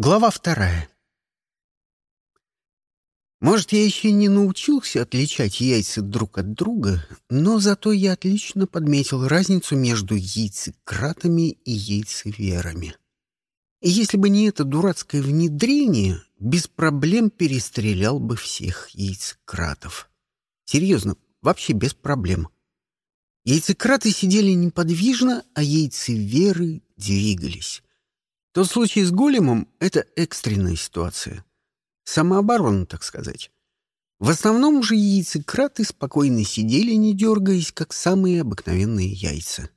Глава вторая. Может, я еще не научился отличать яйца друг от друга, но зато я отлично подметил разницу между яйцекратами и яйцеверами. И если бы не это дурацкое внедрение, без проблем перестрелял бы всех яйцекратов. Серьезно, вообще без проблем. Яйцекраты сидели неподвижно, а яйцеверы двигались. Тот случай с големом — это экстренная ситуация. Самооборона, так сказать. В основном же яйцекраты спокойно сидели, не дергаясь, как самые обыкновенные яйца.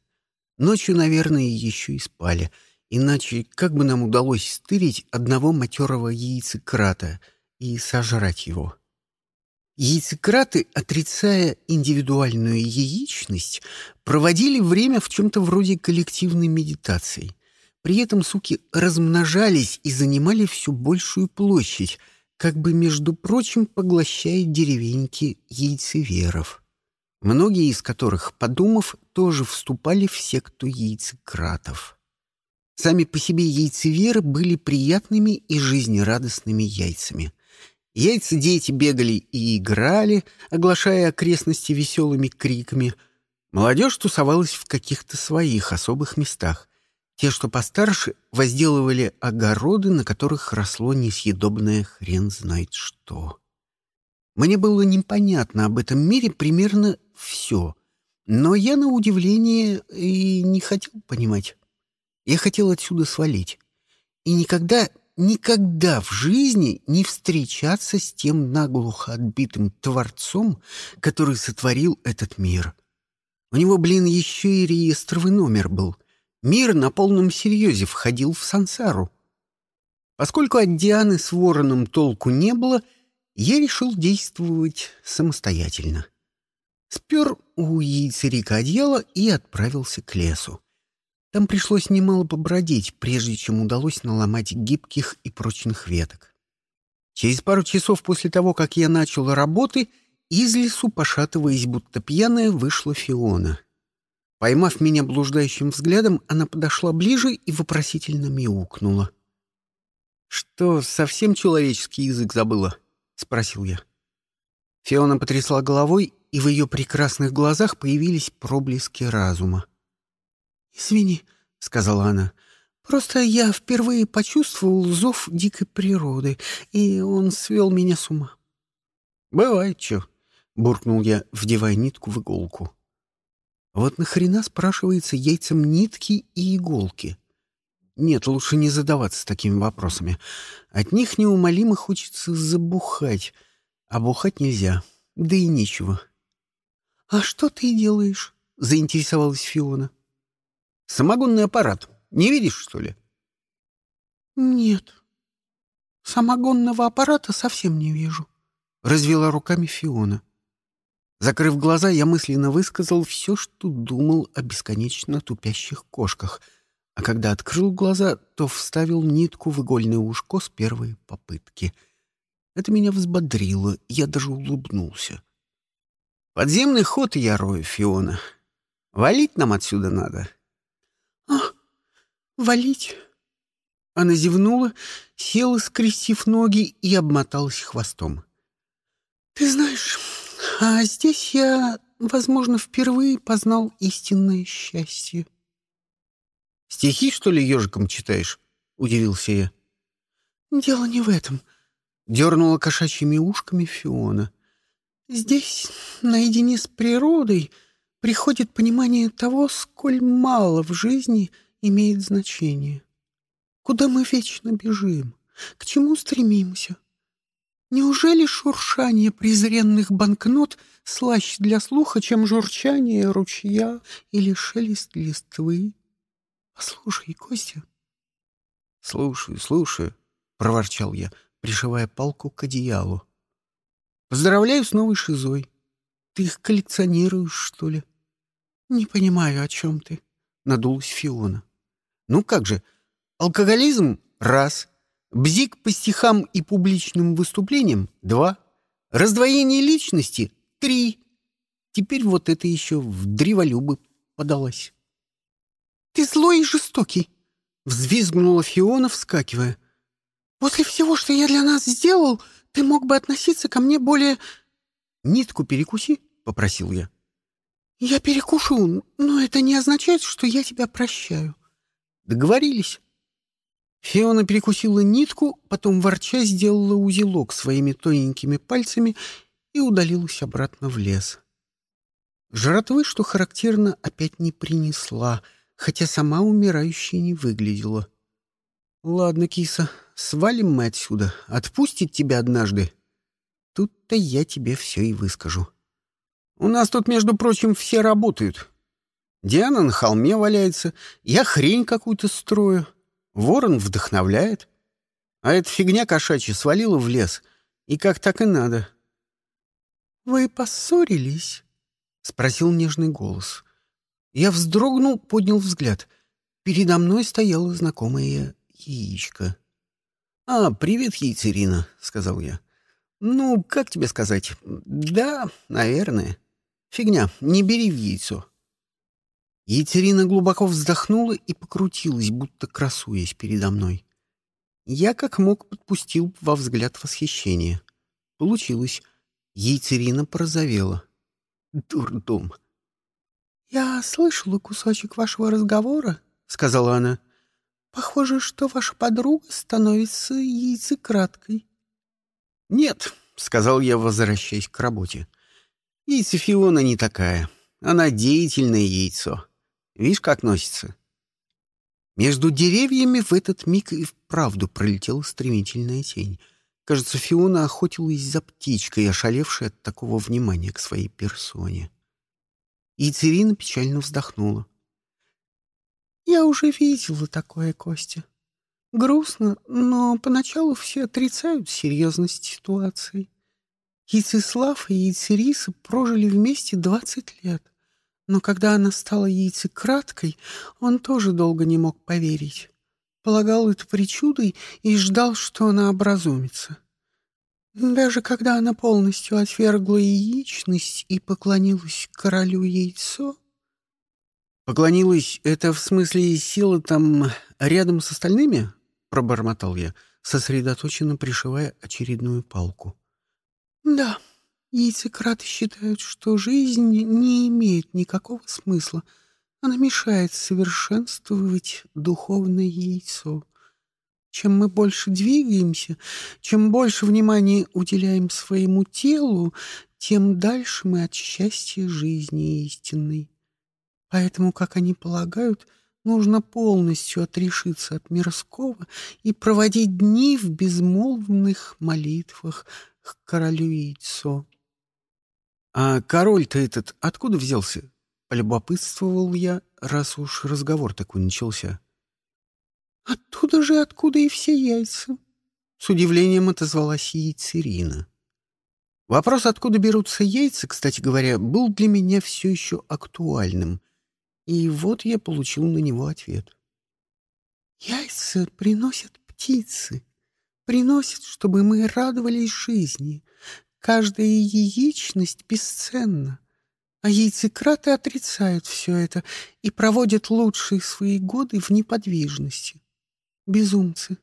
Ночью, наверное, еще и спали. Иначе как бы нам удалось стырить одного матерого яйцекрата и сожрать его? Яйцекраты, отрицая индивидуальную яичность, проводили время в чем-то вроде коллективной медитации. При этом суки размножались и занимали всю большую площадь, как бы, между прочим, поглощая деревеньки яйцеверов, многие из которых, подумав, тоже вступали в секту яйцекратов. Сами по себе яйцеверы были приятными и жизнерадостными яйцами. Яйца дети бегали и играли, оглашая окрестности веселыми криками. Молодежь тусовалась в каких-то своих особых местах. Те, что постарше, возделывали огороды, на которых росло несъедобное хрен знает что. Мне было непонятно об этом мире примерно все, но я, на удивление, и не хотел понимать. Я хотел отсюда свалить. И никогда, никогда в жизни не встречаться с тем наглухо отбитым Творцом, который сотворил этот мир. У него, блин, еще и реестровый номер был — Мир на полном серьезе входил в сансару. Поскольку от Дианы с вороном толку не было, я решил действовать самостоятельно. Спер у яйцерика одеяло и отправился к лесу. Там пришлось немало побродить, прежде чем удалось наломать гибких и прочных веток. Через пару часов после того, как я начал работы, из лесу, пошатываясь будто пьяная, вышла Фиона — Поймав меня блуждающим взглядом, она подошла ближе и вопросительно мяукнула. «Что, совсем человеческий язык забыла?» — спросил я. Фиона потрясла головой, и в ее прекрасных глазах появились проблески разума. «Извини», — сказала она, — «просто я впервые почувствовал зов дикой природы, и он свел меня с ума». «Бывает что», — буркнул я, вдевая нитку в иголку. Вот нахрена, спрашивается, яйцам нитки и иголки? Нет, лучше не задаваться такими вопросами. От них неумолимо хочется забухать, а бухать нельзя, да и нечего. — А что ты делаешь? — заинтересовалась Фиона. — Самогонный аппарат. Не видишь, что ли? — Нет. Самогонного аппарата совсем не вижу, — развела руками Фиона. — Закрыв глаза, я мысленно высказал все, что думал о бесконечно тупящих кошках, а когда открыл глаза, то вставил нитку в игольное ушко с первой попытки. Это меня взбодрило, я даже улыбнулся. «Подземный ход я рою, Фиона. Валить нам отсюда надо». «А, валить?» Она зевнула, села, скрестив ноги, и обмоталась хвостом. «Ты знаешь, а здесь я, возможно, впервые познал истинное счастье. «Стихи, что ли, ежиком читаешь?» — удивился я. «Дело не в этом», — дернула кошачьими ушками Фиона. «Здесь, наедине с природой, приходит понимание того, сколь мало в жизни имеет значение. Куда мы вечно бежим, к чему стремимся, Неужели шуршание презренных банкнот слаще для слуха, чем журчание ручья или шелест листвы? Послушай, Костя. — Слушаю, слушаю, — проворчал я, пришивая палку к одеялу. — Поздравляю с новой шизой. Ты их коллекционируешь, что ли? — Не понимаю, о чем ты, — надулась Фиона. — Ну как же, алкоголизм — раз, Бзик по стихам и публичным выступлениям — два. Раздвоение личности — три. Теперь вот это еще в древолюбы подалось. — Ты злой и жестокий! — взвизгнула Фиона, вскакивая. «После всего, что я для нас сделал, ты мог бы относиться ко мне более...» «Нитку перекуси», — попросил я. «Я перекушу, но это не означает, что я тебя прощаю». «Договорились». Фиона перекусила нитку, потом ворча сделала узелок своими тоненькими пальцами и удалилась обратно в лес. Жратвы, что характерно, опять не принесла, хотя сама умирающая не выглядела. «Ладно, киса, свалим мы отсюда. Отпустит тебя однажды. Тут-то я тебе все и выскажу. У нас тут, между прочим, все работают. Диана на холме валяется, я хрень какую-то строю. Ворон вдохновляет. А эта фигня кошачья свалила в лес. И как так и надо. «Вы поссорились?» — спросил нежный голос. Я вздрогнул, поднял взгляд. Передо мной стояло знакомое яичко. «А, привет, яйцерина», — сказал я. «Ну, как тебе сказать? Да, наверное. Фигня, не бери в яйцо». Яйцерина глубоко вздохнула и покрутилась, будто красуясь передо мной. Я как мог подпустил во взгляд восхищения. Получилось. Яйцерина порозовела. Дурдом. «Я слышала кусочек вашего разговора», — сказала она. «Похоже, что ваша подруга становится яйцекраткой». «Нет», — сказал я, возвращаясь к работе. «Яйцефиона не такая. Она деятельное яйцо. Видишь, как носится?» Между деревьями в этот миг и вправду пролетела стремительная тень. Кажется, Фиона охотилась за птичкой, ошалевшей от такого внимания к своей персоне. И Цирина печально вздохнула. «Я уже видела такое, Костя. Грустно, но поначалу все отрицают серьезность ситуации. Яйцеслав и Яйцериса прожили вместе двадцать лет, но когда она стала яйцекраткой, он тоже долго не мог поверить. Полагал это причудой и ждал, что она образумится. Даже когда она полностью отвергла яичность и поклонилась королю яйцо... «Поклонилась — это в смысле сила там рядом с остальными?» — пробормотал я, сосредоточенно пришивая очередную палку. «Да, яйцекраты считают, что жизнь не имеет никакого смысла. Она мешает совершенствовать духовное яйцо. Чем мы больше двигаемся, чем больше внимания уделяем своему телу, тем дальше мы от счастья жизни истинной. Поэтому, как они полагают, нужно полностью отрешиться от мирского и проводить дни в безмолвных молитвах к королю яйцо. — А король-то этот откуда взялся? — полюбопытствовал я, раз уж разговор такой начался. — Оттуда же, откуда и все яйца. С удивлением отозвалась яйцерина. Вопрос, откуда берутся яйца, кстати говоря, был для меня все еще актуальным. И вот я получил на него ответ. Яйца приносят птицы. Приносят, чтобы мы радовались жизни. Каждая яичность бесценна. А яйцекраты отрицают все это и проводят лучшие свои годы в неподвижности безумцы.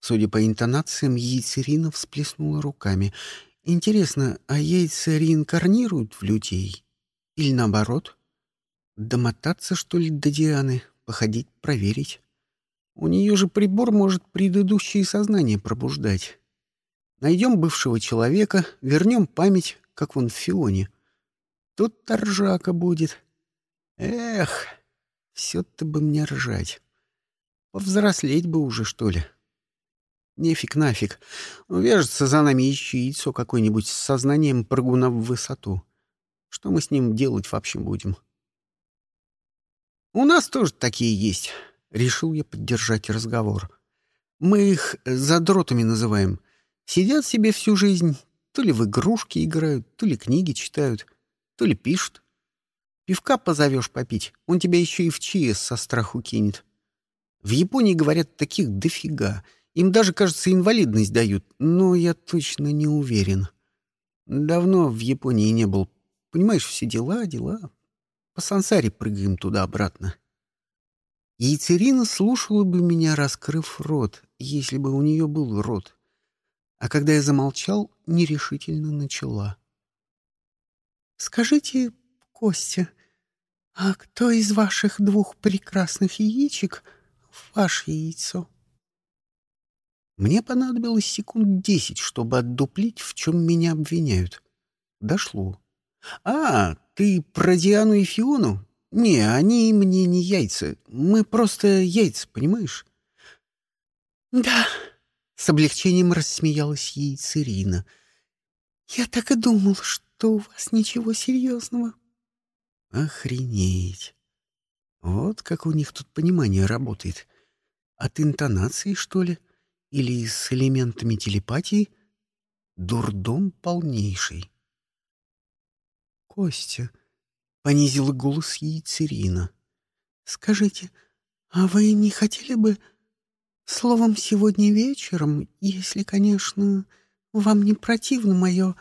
Судя по интонациям, яйцерина всплеснула руками. Интересно, а яйца реинкарнируют в людей? Или наоборот? Домотаться, что ли, до Дианы? Походить, проверить? У нее же прибор может предыдущее сознание пробуждать. Найдем бывшего человека, вернем память, как вон в Фионе. Тут торжака будет. Эх, все-то бы мне ржать. Повзрослеть бы уже, что ли. Нефиг нафиг. Вяжется за нами еще яйцо какое-нибудь с сознанием прыгуна в высоту. Что мы с ним делать вообще будем? У нас тоже такие есть. Решил я поддержать разговор. Мы их задротами называем. Сидят себе всю жизнь, то ли в игрушки играют, то ли книги читают, то ли пишут. Пивка позовешь попить, он тебя еще и в ЧС со страху кинет. В Японии, говорят, таких дофига. Им даже, кажется, инвалидность дают, но я точно не уверен. Давно в Японии не был. Понимаешь, все дела, дела. По сансаре прыгаем туда-обратно. Яйцерина слушала бы меня, раскрыв рот, если бы у нее был рот. А когда я замолчал, нерешительно начала. «Скажите, Костя, а кто из ваших двух прекрасных яичек ваше яйцо?» Мне понадобилось секунд десять, чтобы отдуплить, в чем меня обвиняют. Дошло. «А, ты про Диану и Фиону? Не, они мне не яйца. Мы просто яйца, понимаешь?» «Да», — с облегчением рассмеялась яйцерина. «Я так и думал, что у вас ничего серьезного». «Охренеть! Вот как у них тут понимание работает. От интонации, что ли? Или с элементами телепатии? Дурдом полнейший». «Костя», — понизила голос яйцерина, — «скажите, а вы не хотели бы...» Словом, сегодня вечером, если, конечно, вам не противно мое...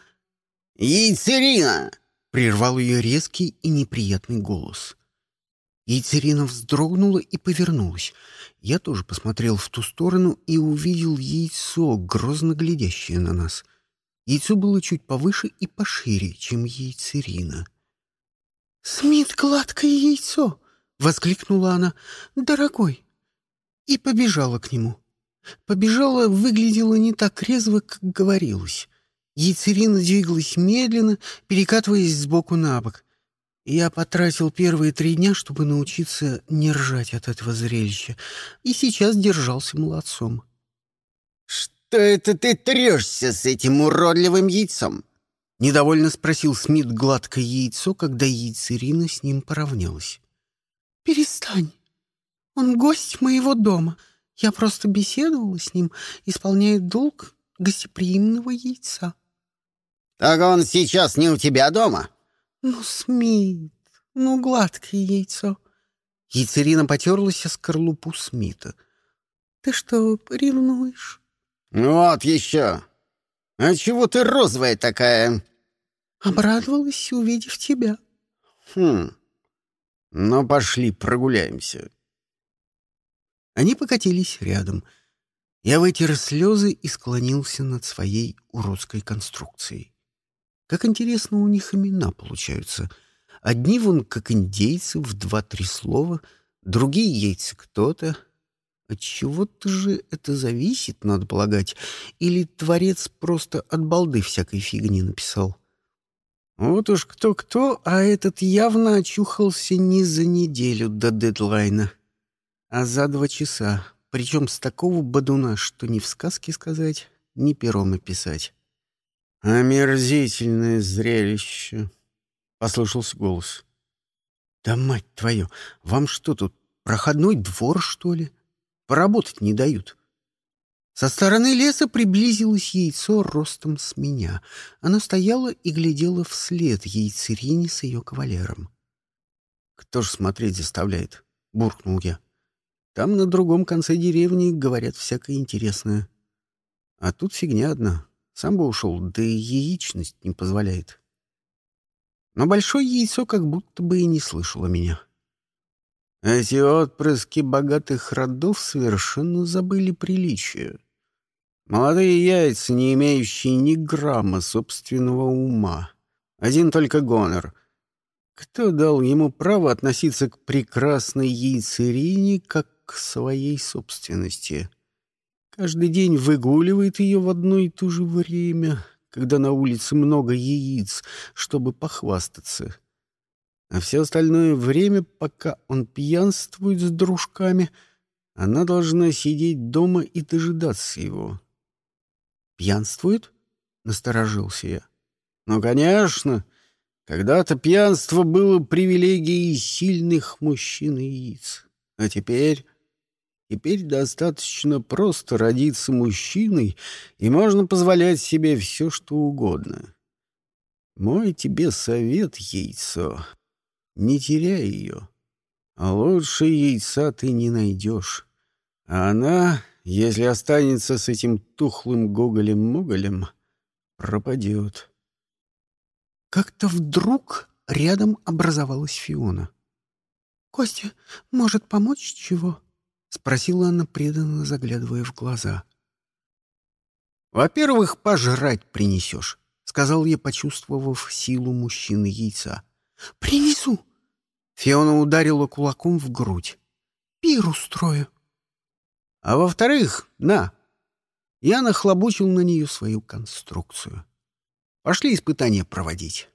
«Яйцерина!» — прервал ее резкий и неприятный голос. Яйцерина вздрогнула и повернулась. Я тоже посмотрел в ту сторону и увидел яйцо, грозно глядящее на нас. Яйцо было чуть повыше и пошире, чем яйцерина. «Смит, гладкое яйцо!» — воскликнула она. «Дорогой, и побежала к нему. Побежала, выглядела не так резво, как говорилось. Яйцерина двигалась медленно, перекатываясь сбоку на бок. Я потратил первые три дня, чтобы научиться не ржать от этого зрелища, и сейчас держался молодцом. «Что это ты трешься с этим уродливым яйцом?» — недовольно спросил Смит гладкое яйцо, когда яйцерина с ним поравнялась. «Перестань!» Он гость моего дома. Я просто беседовала с ним, исполняя долг гостеприимного яйца. Так он сейчас не у тебя дома? Ну, Смит, ну, гладкое яйцо. Яйцерина потерлась о скорлупу Смита. Ты что, ревнуешь? Вот еще. А чего ты розовая такая? Обрадовалась, увидев тебя. Хм. Ну, пошли прогуляемся. Они покатились рядом. Я вытер слезы и склонился над своей уродской конструкцией. Как интересно у них имена получаются. Одни вон как индейцы в два-три слова, другие яйца кто-то. От чего-то же это зависит, надо полагать, или творец просто от балды всякой фигни написал. Вот уж кто-кто, а этот явно очухался не за неделю до дедлайна а за два часа, причем с такого бодуна, что ни в сказке сказать, ни пером описать. «Омерзительное зрелище!» — послышался голос. «Да мать твою, вам что тут, проходной двор, что ли? Поработать не дают». Со стороны леса приблизилось яйцо ростом с меня. Оно стояло и глядело вслед яйцерине с ее кавалером. «Кто ж смотреть заставляет?» — буркнул я. Там на другом конце деревни говорят всякое интересное. А тут фигня одна. Сам бы ушел, да и яичность не позволяет. Но большое яйцо как будто бы и не слышало меня. Эти отпрыски богатых родов совершенно забыли приличие. Молодые яйца, не имеющие ни грамма собственного ума. Один только гонор. Кто дал ему право относиться к прекрасной яйцерине, как к своей собственности. Каждый день выгуливает ее в одно и то же время, когда на улице много яиц, чтобы похвастаться. А все остальное время, пока он пьянствует с дружками, она должна сидеть дома и дожидаться его. «Пьянствует?» — насторожился я. «Ну, конечно!» Когда-то пьянство было привилегией сильных мужчин и яиц. А теперь Теперь достаточно просто родиться мужчиной, и можно позволять себе все, что угодно. Мой тебе совет, яйцо, не теряй ее. А лучше яйца ты не найдешь. А она, если останется с этим тухлым гоголем-моголем, пропадет. Как-то вдруг рядом образовалась Фиона. Костя, может помочь чего?» — спросила она, преданно заглядывая в глаза. «Во-первых, пожрать принесешь», — сказал я, почувствовав силу мужчины яйца. «Принесу!» Фиона ударила кулаком в грудь. «Пир устрою». «А во-вторых, на!» Я нахлобучил на нее свою конструкцию. Пошли испытания проводить.